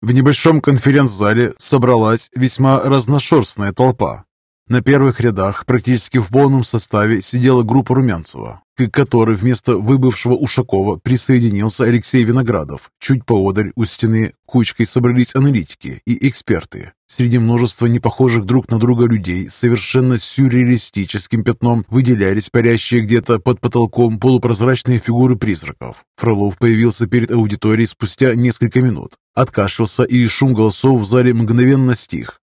В небольшом конференц-зале собралась весьма разношерстная толпа. На первых рядах практически в полном составе сидела группа Румянцева, к которой вместо выбывшего Ушакова присоединился Алексей Виноградов. Чуть поодаль у стены кучкой собрались аналитики и эксперты. Среди множества непохожих друг на друга людей совершенно сюрреалистическим пятном выделялись парящие где-то под потолком полупрозрачные фигуры призраков. Фролов появился перед аудиторией спустя несколько минут. Откашлялся, и шум голосов в зале мгновенно стих.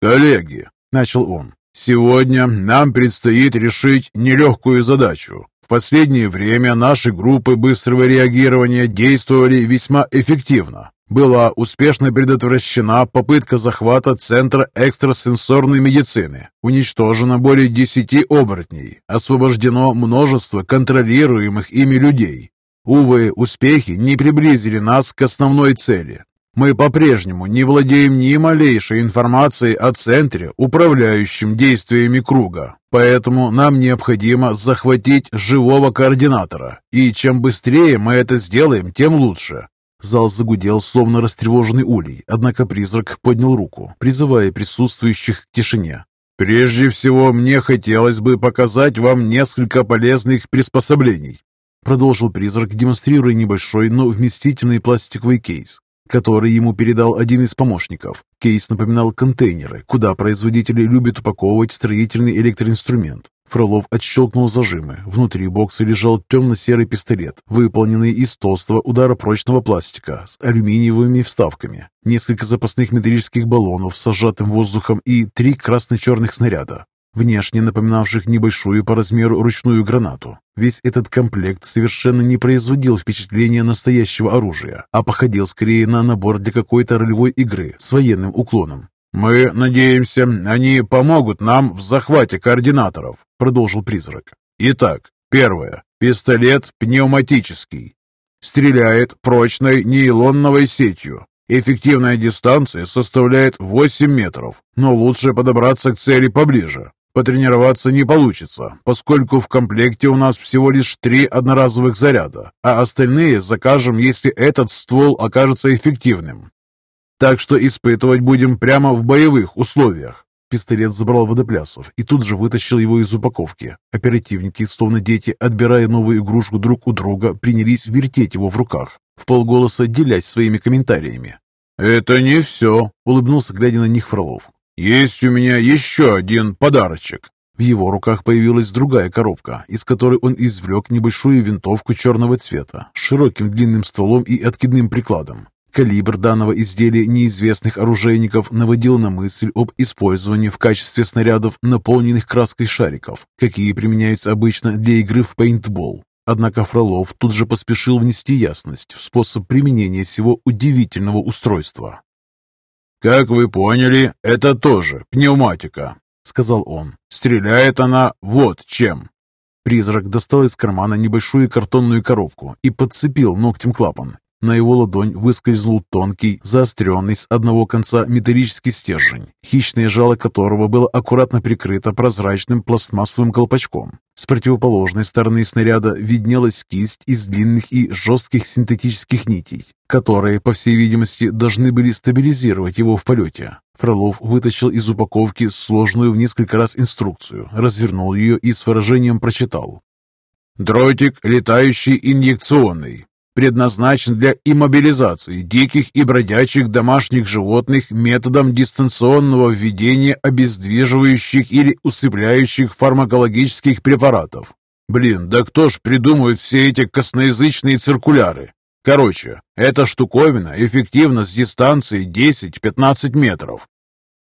«Коллеги, — начал он. «Сегодня нам предстоит решить нелегкую задачу. В последнее время наши группы быстрого реагирования действовали весьма эффективно. Была успешно предотвращена попытка захвата Центра экстрасенсорной медицины. Уничтожено более десяти оборотней. Освобождено множество контролируемых ими людей. Увы, успехи не приблизили нас к основной цели. Мы по-прежнему не владеем ни малейшей информацией о центре, управляющем действиями круга. Поэтому нам необходимо захватить живого координатора. И чем быстрее мы это сделаем, тем лучше. Зал загудел, словно растревоженный улей, однако призрак поднял руку, призывая присутствующих к тишине. «Прежде всего, мне хотелось бы показать вам несколько полезных приспособлений», продолжил призрак, демонстрируя небольшой, но вместительный пластиковый кейс который ему передал один из помощников. Кейс напоминал контейнеры, куда производители любят упаковывать строительный электроинструмент. Фролов отщелкнул зажимы. Внутри бокса лежал темно-серый пистолет, выполненный из толстого ударопрочного пластика с алюминиевыми вставками, несколько запасных металлических баллонов с сжатым воздухом и три красно-черных снаряда внешне напоминавших небольшую по размеру ручную гранату. Весь этот комплект совершенно не производил впечатления настоящего оружия, а походил скорее на набор для какой-то ролевой игры с военным уклоном. «Мы надеемся, они помогут нам в захвате координаторов», — продолжил призрак. «Итак, первое. Пистолет пневматический. Стреляет прочной нейлоновой сетью. Эффективная дистанция составляет 8 метров, но лучше подобраться к цели поближе. Потренироваться не получится, поскольку в комплекте у нас всего лишь три одноразовых заряда, а остальные закажем, если этот ствол окажется эффективным. Так что испытывать будем прямо в боевых условиях. Пистолет забрал водоплясов и тут же вытащил его из упаковки. Оперативники, словно дети, отбирая новую игрушку друг у друга, принялись вертеть его в руках, в полголоса делясь своими комментариями. «Это не все», — улыбнулся, глядя на них Фролов. «Есть у меня еще один подарочек». В его руках появилась другая коробка, из которой он извлек небольшую винтовку черного цвета с широким длинным стволом и откидным прикладом. Калибр данного изделия неизвестных оружейников наводил на мысль об использовании в качестве снарядов наполненных краской шариков, какие применяются обычно для игры в пейнтбол. Однако Фролов тут же поспешил внести ясность в способ применения всего удивительного устройства. «Как вы поняли, это тоже пневматика», — сказал он. «Стреляет она вот чем». Призрак достал из кармана небольшую картонную коробку и подцепил ногтем клапан. На его ладонь выскользнул тонкий, заостренный с одного конца металлический стержень, хищное жало которого было аккуратно прикрыто прозрачным пластмассовым колпачком. С противоположной стороны снаряда виднелась кисть из длинных и жестких синтетических нитей, которые, по всей видимости, должны были стабилизировать его в полете. Фролов вытащил из упаковки сложную в несколько раз инструкцию, развернул ее и с выражением прочитал. «Дротик, летающий инъекционный предназначен для иммобилизации диких и бродячих домашних животных методом дистанционного введения обездвиживающих или усыпляющих фармакологических препаратов. Блин, да кто ж придумывает все эти косноязычные циркуляры? Короче, эта штуковина эффективна с дистанции 10-15 метров.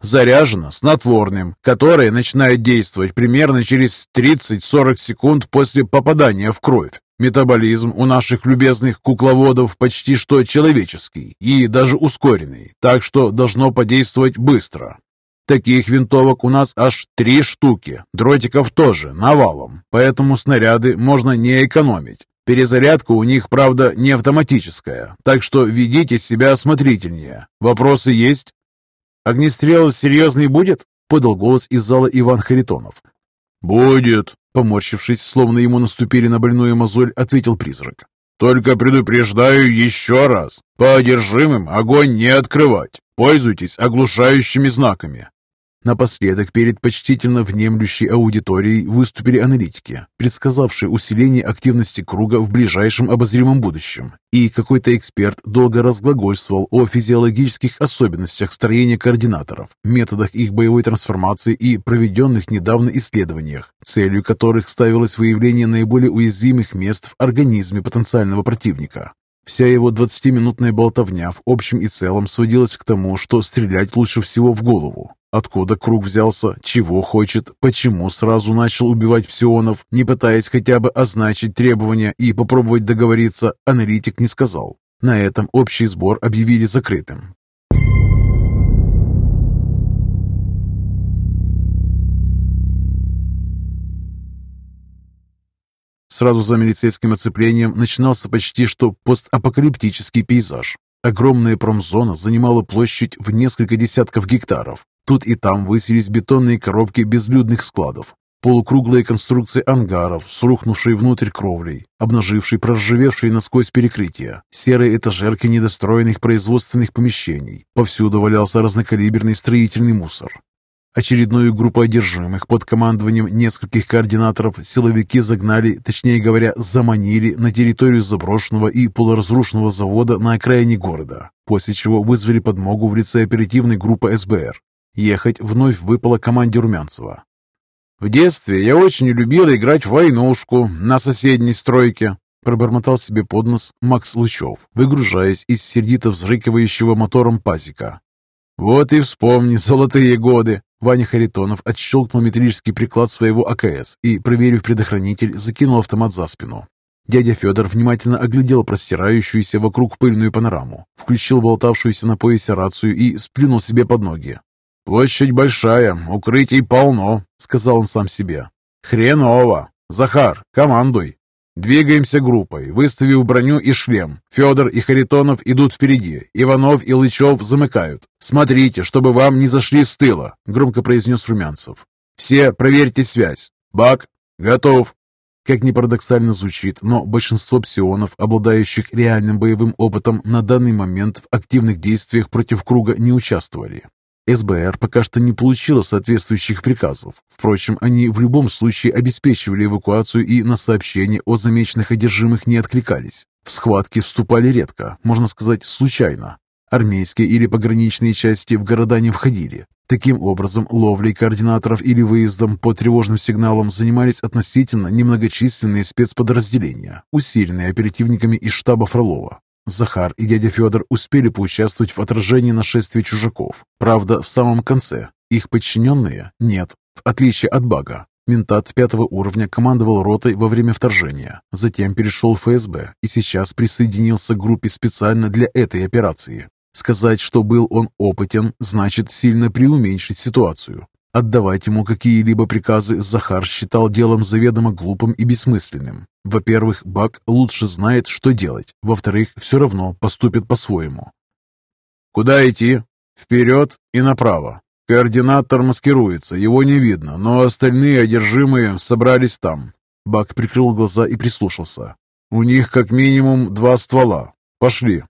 Заряжена снотворным, которое начинает действовать примерно через 30-40 секунд после попадания в кровь. Метаболизм у наших любезных кукловодов почти что человеческий и даже ускоренный, так что должно подействовать быстро. Таких винтовок у нас аж три штуки, дротиков тоже, навалом, поэтому снаряды можно не экономить. Перезарядка у них, правда, не автоматическая, так что ведите себя осмотрительнее. Вопросы есть? «Огнестрел серьезный будет?» — подал голос из зала Иван Харитонов. «Будет», Поморщившись, словно ему наступили на больную мозоль, ответил призрак. Только предупреждаю еще раз. По одержимым огонь не открывать. Пользуйтесь оглушающими знаками. Напоследок, перед почтительно внемлющей аудиторией выступили аналитики, предсказавшие усиление активности круга в ближайшем обозримом будущем. И какой-то эксперт долго разглагольствовал о физиологических особенностях строения координаторов, методах их боевой трансформации и проведенных недавно исследованиях, целью которых ставилось выявление наиболее уязвимых мест в организме потенциального противника. Вся его 20-минутная болтовня в общем и целом сводилась к тому, что стрелять лучше всего в голову. Откуда круг взялся, чего хочет, почему сразу начал убивать псионов, не пытаясь хотя бы означить требования и попробовать договориться, аналитик не сказал. На этом общий сбор объявили закрытым. Сразу за милицейским оцеплением начинался почти что постапокалиптический пейзаж. Огромная промзона занимала площадь в несколько десятков гектаров. Тут и там высились бетонные коробки безлюдных складов, полукруглые конструкции ангаров с рухнувшей внутрь кровлей, обнажившей проржавевшие насквозь перекрытия, серые этажерки недостроенных производственных помещений. Повсюду валялся разнокалиберный строительный мусор. Очередную группу одержимых под командованием нескольких координаторов силовики загнали, точнее говоря, заманили на территорию заброшенного и полуразрушенного завода на окраине города, после чего вызвали подмогу в лице оперативной группы СБР. Ехать вновь выпало команде Румянцева. «В детстве я очень любил играть в войнушку на соседней стройке», пробормотал себе под нос Макс Лучев, выгружаясь из сердито взрыкивающего мотором пазика. «Вот и вспомни золотые годы!» Ваня Харитонов отщелкнул металлический приклад своего АКС и, проверив предохранитель, закинул автомат за спину. Дядя Федор внимательно оглядел простирающуюся вокруг пыльную панораму, включил болтавшуюся на поясе рацию и сплюнул себе под ноги. «Площадь большая, укрытий полно», — сказал он сам себе. «Хреново! Захар, командуй!» Двигаемся группой, выставив броню и шлем. Федор и Харитонов идут впереди. Иванов и Лычев замыкают. Смотрите, чтобы вам не зашли с тыла, громко произнес Румянцев. Все проверьте связь. Бак, готов. Как ни парадоксально звучит, но большинство псионов, обладающих реальным боевым опытом, на данный момент в активных действиях против круга не участвовали. СБР пока что не получила соответствующих приказов. Впрочем, они в любом случае обеспечивали эвакуацию и на сообщения о замеченных одержимых не откликались. В схватки вступали редко, можно сказать, случайно. Армейские или пограничные части в города не входили. Таким образом, ловлей координаторов или выездом по тревожным сигналам занимались относительно немногочисленные спецподразделения, усиленные оперативниками из штаба Фролова. Захар и дядя Федор успели поучаствовать в отражении нашествия чужаков. Правда, в самом конце. Их подчиненные – нет, в отличие от Бага. Ментат пятого уровня командовал ротой во время вторжения, затем перешел в ФСБ и сейчас присоединился к группе специально для этой операции. Сказать, что был он опытен, значит сильно преуменьшить ситуацию. Отдавать ему какие-либо приказы Захар считал делом заведомо глупым и бессмысленным. Во-первых, Бак лучше знает, что делать. Во-вторых, все равно поступит по-своему. «Куда идти?» «Вперед и направо. Координатор маскируется, его не видно, но остальные одержимые собрались там». Бак прикрыл глаза и прислушался. «У них как минимум два ствола. Пошли».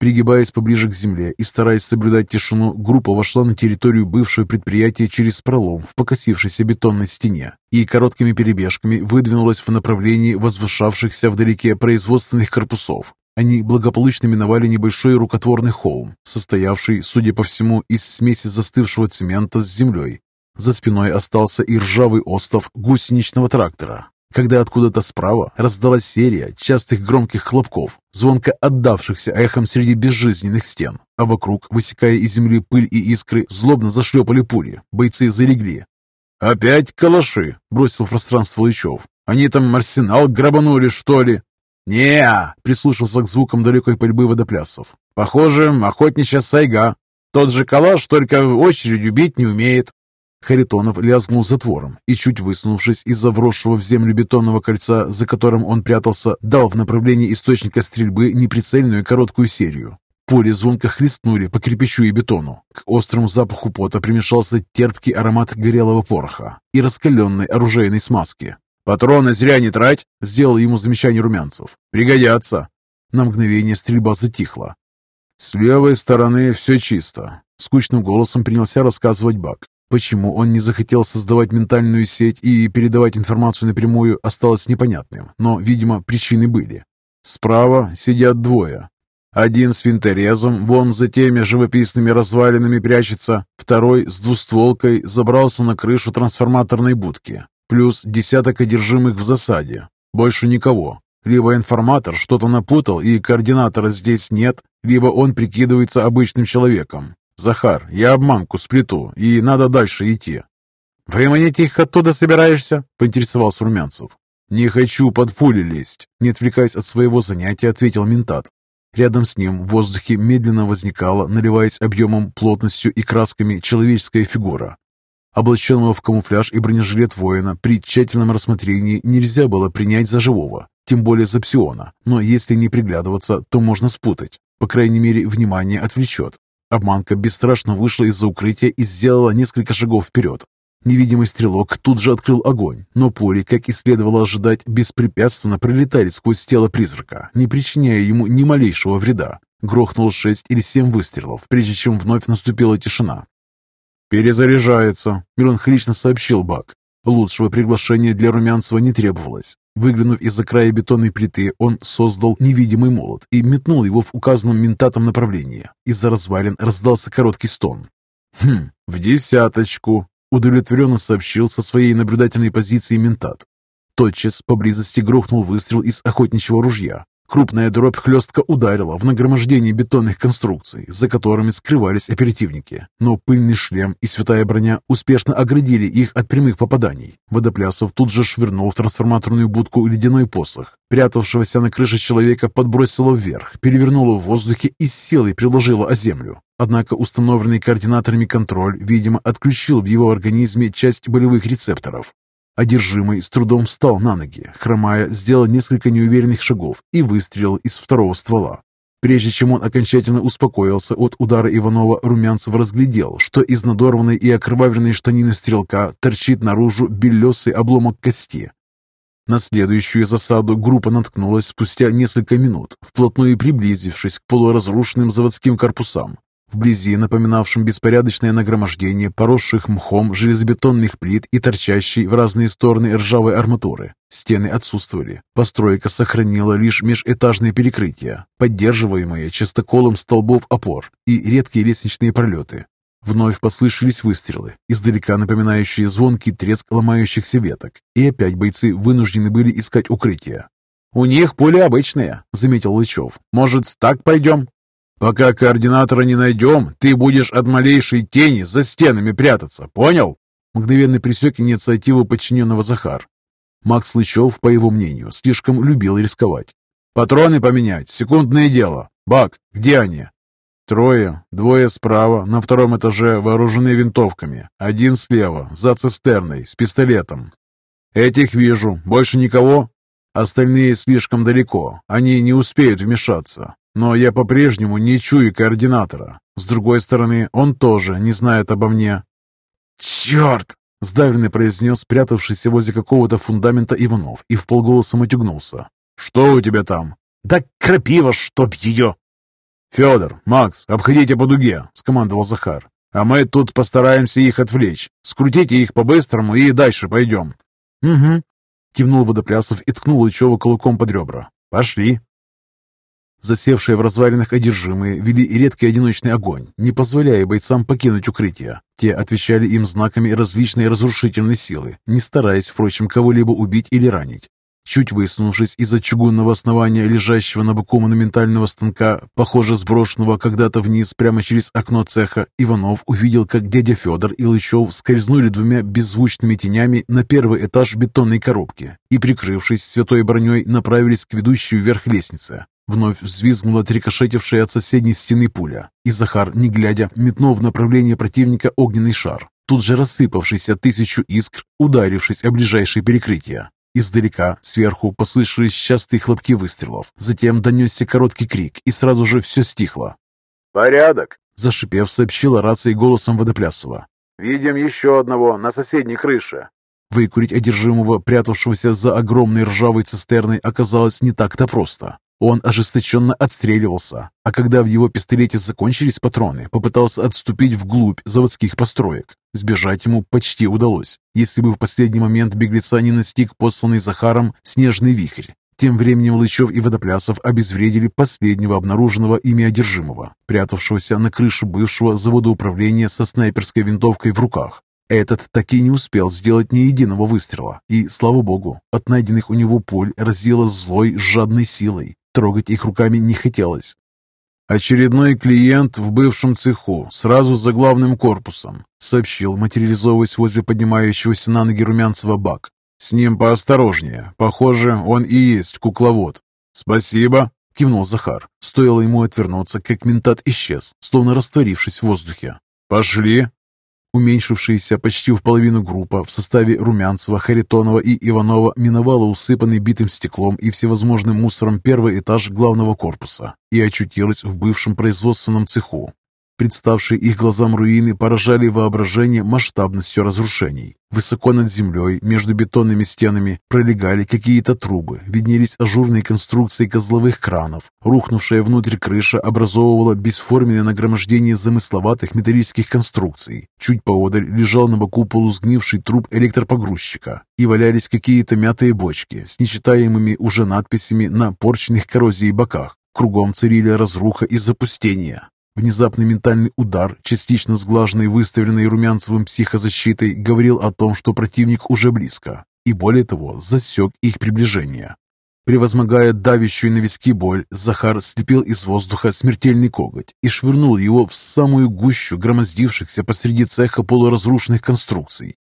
Пригибаясь поближе к земле и стараясь соблюдать тишину, группа вошла на территорию бывшего предприятия через пролом в покосившейся бетонной стене и короткими перебежками выдвинулась в направлении возвышавшихся вдалеке производственных корпусов. Они благополучно миновали небольшой рукотворный холм, состоявший, судя по всему, из смеси застывшего цемента с землей. За спиной остался и ржавый остов гусеничного трактора, когда откуда-то справа раздалась серия частых громких хлопков, звонко отдавшихся эхом среди безжизненных стен, а вокруг, высекая из земли пыль и искры, злобно зашлепали пули. Бойцы залегли. «Опять калаши!» — бросил в пространство Лычев. «Они там арсенал грабанули, что ли?» не прислушался к звукам далекой пальбы водоплясов. «Похоже, охотничья сайга. Тот же калаш, только очередью бить не умеет. Харитонов лязгнул затвором и, чуть высунувшись из-за вросшего в землю бетонного кольца, за которым он прятался, дал в направлении источника стрельбы неприцельную короткую серию. Пули звонко хлестнули по кирпичу и бетону. К острому запаху пота примешался терпкий аромат горелого пороха и раскаленной оружейной смазки. «Патроны зря не трать!» — сделал ему замечание румянцев. «Пригодятся!» На мгновение стрельба затихла. «С левой стороны все чисто», — скучным голосом принялся рассказывать Бак. Почему он не захотел создавать ментальную сеть и передавать информацию напрямую, осталось непонятным, но, видимо, причины были. Справа сидят двое. Один с винторезом, вон за теми живописными развалинами прячется, второй с двустволкой забрался на крышу трансформаторной будки, плюс десяток одержимых в засаде. Больше никого. Либо информатор что-то напутал и координатора здесь нет, либо он прикидывается обычным человеком. «Захар, я обманку сплету, и надо дальше идти». «Выманить их оттуда собираешься?» — поинтересовался Румянцев. «Не хочу под пули лезть», — не отвлекаясь от своего занятия, ответил ментат. Рядом с ним в воздухе медленно возникала, наливаясь объемом, плотностью и красками, человеческая фигура. Облаченного в камуфляж и бронежилет воина при тщательном рассмотрении нельзя было принять за живого, тем более за псиона, но если не приглядываться, то можно спутать. По крайней мере, внимание отвлечет. Обманка бесстрашно вышла из-за укрытия и сделала несколько шагов вперед. Невидимый стрелок тут же открыл огонь, но пули, как и следовало ожидать, беспрепятственно пролетали сквозь тело призрака, не причиняя ему ни малейшего вреда. Грохнул шесть или семь выстрелов, прежде чем вновь наступила тишина. «Перезаряжается», — меланхолично сообщил Бак. Лучшего приглашения для Румянцева не требовалось. Выглянув из-за края бетонной плиты, он создал невидимый молот и метнул его в указанном ментатом направлении. Из-за развалин раздался короткий стон. «Хм, в десяточку», — удовлетворенно сообщил со своей наблюдательной позиции ментат. Тотчас поблизости грохнул выстрел из охотничьего ружья. Крупная дробь хлестко ударила в нагромождение бетонных конструкций, за которыми скрывались оперативники. Но пыльный шлем и святая броня успешно оградили их от прямых попаданий. Водоплясов тут же швырнул в трансформаторную будку ледяной посох. Прятавшегося на крыше человека подбросило вверх, перевернуло в воздухе и с силой приложило о землю. Однако установленный координаторами контроль, видимо, отключил в его организме часть болевых рецепторов. Одержимый с трудом встал на ноги, хромая, сделал несколько неуверенных шагов и выстрелил из второго ствола. Прежде чем он окончательно успокоился от удара Иванова, Румянцев разглядел, что из надорванной и окровавленной штанины стрелка торчит наружу белесый обломок кости. На следующую засаду группа наткнулась спустя несколько минут, вплотную приблизившись к полуразрушенным заводским корпусам. Вблизи, напоминавшем беспорядочное нагромождение поросших мхом железобетонных плит и торчащей в разные стороны ржавой арматуры, стены отсутствовали. Постройка сохранила лишь межэтажные перекрытия, поддерживаемые частоколом столбов опор и редкие лестничные пролеты. Вновь послышались выстрелы, издалека напоминающие звонкий треск ломающихся веток, и опять бойцы вынуждены были искать укрытие. «У них пули обычные», — заметил Лычев. «Может, так пойдем?» Пока координатора не найдем, ты будешь от малейшей тени за стенами прятаться, понял?» Мгновенно пресек инициативу подчиненного Захар. Макс Лычев, по его мнению, слишком любил рисковать. «Патроны поменять, секундное дело. Бак, где они?» «Трое, двое справа, на втором этаже, вооружены винтовками. Один слева, за цистерной, с пистолетом». «Этих вижу. Больше никого?» «Остальные слишком далеко. Они не успеют вмешаться. Но я по-прежнему не чую координатора. С другой стороны, он тоже не знает обо мне. «Черт!» — сдавленно произнес спрятавшийся возле какого-то фундамента Иванов и вполголоса отюгнулся. «Что у тебя там?» «Да крапива, чтоб ее!» «Федор, Макс, обходите по дуге!» — скомандовал Захар. «А мы тут постараемся их отвлечь. Скрутите их по-быстрому и дальше пойдем». «Угу», — кивнул Водоплясов и ткнул Лычева кулаком под ребра. «Пошли!» Засевшие в развалинах одержимые вели редкий одиночный огонь, не позволяя бойцам покинуть укрытие. Те отвечали им знаками различной разрушительной силы, не стараясь, впрочем, кого-либо убить или ранить. Чуть высунувшись из-за чугунного основания лежащего на боку монументального станка, похоже сброшенного когда-то вниз прямо через окно цеха, Иванов увидел, как дядя Федор и Лычев скользнули двумя беззвучными тенями на первый этаж бетонной коробки и, прикрывшись святой броней, направились к ведущей вверх лестнице. Вновь взвизгнула трикошетившая от соседней стены пуля, и Захар, не глядя, метнул в направлении противника огненный шар, тут же рассыпавшийся тысячу искр, ударившись о ближайшее перекрытие. Издалека, сверху, послышались частые хлопки выстрелов. Затем донесся короткий крик, и сразу же все стихло. «Порядок!» – зашипев, сообщила рация голосом Водоплясова. «Видим еще одного на соседней крыше». Выкурить одержимого, прятавшегося за огромной ржавой цистерной, оказалось не так-то просто. Он ожесточенно отстреливался, а когда в его пистолете закончились патроны, попытался отступить вглубь заводских построек. Сбежать ему почти удалось, если бы в последний момент беглеца не настиг посланный Захаром снежный вихрь. Тем временем Лычев и Водоплясов обезвредили последнего обнаруженного ими одержимого, прятавшегося на крыше бывшего завода управления со снайперской винтовкой в руках. Этот так и не успел сделать ни единого выстрела, и, слава богу, от найденных у него пуль разило злой, жадной силой. Трогать их руками не хотелось. «Очередной клиент в бывшем цеху, сразу за главным корпусом», сообщил, материализовываясь возле поднимающегося на ноги Румянцева бак. «С ним поосторожнее. Похоже, он и есть кукловод». «Спасибо», — кивнул Захар. Стоило ему отвернуться, как ментат исчез, словно растворившись в воздухе. «Пошли», Уменьшившаяся почти в половину группа в составе Румянцева, Харитонова и Иванова миновала усыпанный битым стеклом и всевозможным мусором первый этаж главного корпуса и очутилась в бывшем производственном цеху. Представшие их глазам руины поражали воображение масштабностью разрушений. Высоко над землей, между бетонными стенами, пролегали какие-то трубы, виднелись ажурные конструкции козловых кранов. Рухнувшая внутрь крыша образовывала бесформенное нагромождение замысловатых металлических конструкций. Чуть поодаль лежал на боку полусгнивший труп электропогрузчика, и валялись какие-то мятые бочки с нечитаемыми уже надписями на порченных коррозией боках. Кругом царили разруха и запустение. Внезапный ментальный удар, частично сглаженный выставленной Румянцевым психозащитой, говорил о том, что противник уже близко, и более того, засек их приближение. Превозмогая давящую на виски боль, Захар слепил из воздуха смертельный коготь и швырнул его в самую гущу громоздившихся посреди цеха полуразрушенных конструкций.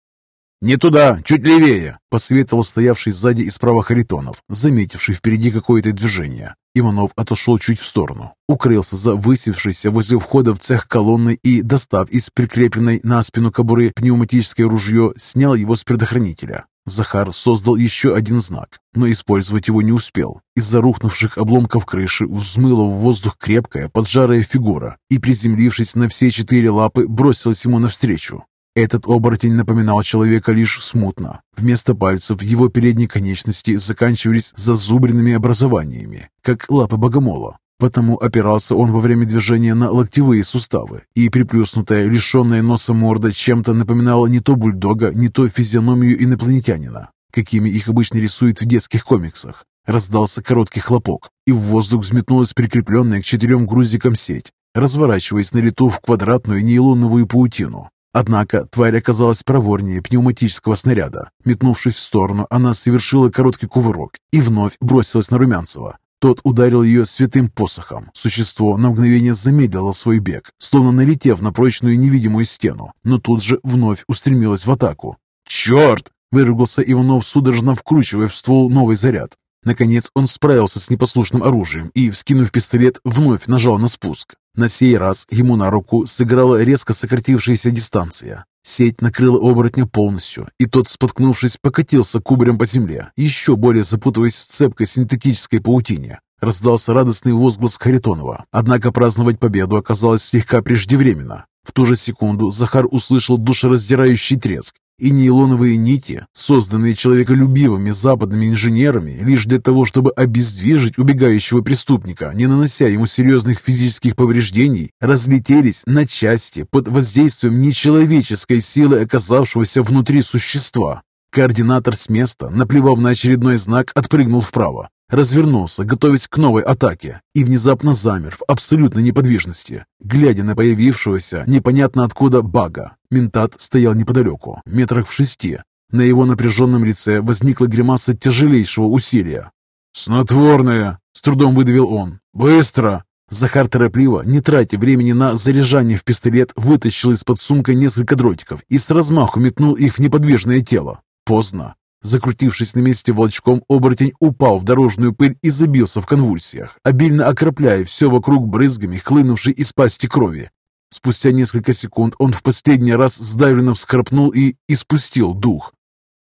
«Не туда, чуть левее!» — посоветовал стоявший сзади и справа Харитонов, заметивший впереди какое-то движение. Иванов отошел чуть в сторону, укрылся за высевшейся возле входа в цех колонны и, достав из прикрепленной на спину кобуры пневматическое ружье, снял его с предохранителя. Захар создал еще один знак, но использовать его не успел. Из-за рухнувших обломков крыши взмыла в воздух крепкая поджарая фигура и, приземлившись на все четыре лапы, бросилась ему навстречу. Этот оборотень напоминал человека лишь смутно. Вместо пальцев его передние конечности заканчивались зазубренными образованиями, как лапы богомола. Потому опирался он во время движения на локтевые суставы, и приплюснутая, лишенная носа морда чем-то напоминала не то бульдога, не то физиономию инопланетянина, какими их обычно рисуют в детских комиксах. Раздался короткий хлопок, и в воздух взметнулась прикрепленная к четырем грузикам сеть, разворачиваясь на лету в квадратную нейлоновую паутину. Однако тварь оказалась проворнее пневматического снаряда. Метнувшись в сторону, она совершила короткий кувырок и вновь бросилась на Румянцева. Тот ударил ее святым посохом. Существо на мгновение замедлило свой бег, словно налетев на прочную невидимую стену, но тут же вновь устремилось в атаку. «Черт!» — выругался Иванов, судорожно вкручивая в ствол новый заряд. Наконец он справился с непослушным оружием и, вскинув пистолет, вновь нажал на спуск. На сей раз ему на руку сыграла резко сократившаяся дистанция. Сеть накрыла оборотня полностью, и тот, споткнувшись, покатился кубарем по земле, еще более запутываясь в цепкой синтетической паутине. Раздался радостный возглас Харитонова, однако праздновать победу оказалось слегка преждевременно. В ту же секунду Захар услышал душераздирающий треск и нейлоновые нити, созданные человеколюбивыми западными инженерами лишь для того, чтобы обездвижить убегающего преступника, не нанося ему серьезных физических повреждений, разлетелись на части под воздействием нечеловеческой силы оказавшегося внутри существа. Координатор с места, наплевав на очередной знак, отпрыгнул вправо развернулся, готовясь к новой атаке, и внезапно замер в абсолютной неподвижности, глядя на появившегося непонятно откуда бага. Ментат стоял неподалеку, метрах в шести. На его напряженном лице возникла гримаса тяжелейшего усилия. «Снотворное!» — с трудом выдавил он. «Быстро!» Захар торопливо, не тратя времени на заряжание в пистолет, вытащил из-под сумка несколько дротиков и с размаху метнул их в неподвижное тело. Поздно. Закрутившись на месте волчком, оборотень упал в дорожную пыль и забился в конвульсиях, обильно окропляя все вокруг брызгами, хлынувшей из пасти крови. Спустя несколько секунд он в последний раз сдавленно всхрапнул и испустил дух.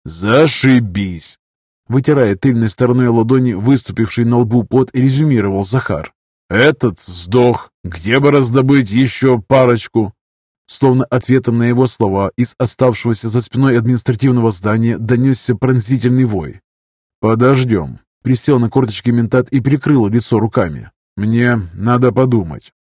«Зашибись!» Вытирая тыльной стороной ладони выступивший на лбу пот, резюмировал Захар. «Этот сдох. Где бы раздобыть еще парочку?» Словно ответом на его слова из оставшегося за спиной административного здания донесся пронзительный вой. «Подождем», — присел на корточки ментат и прикрыл лицо руками. «Мне надо подумать».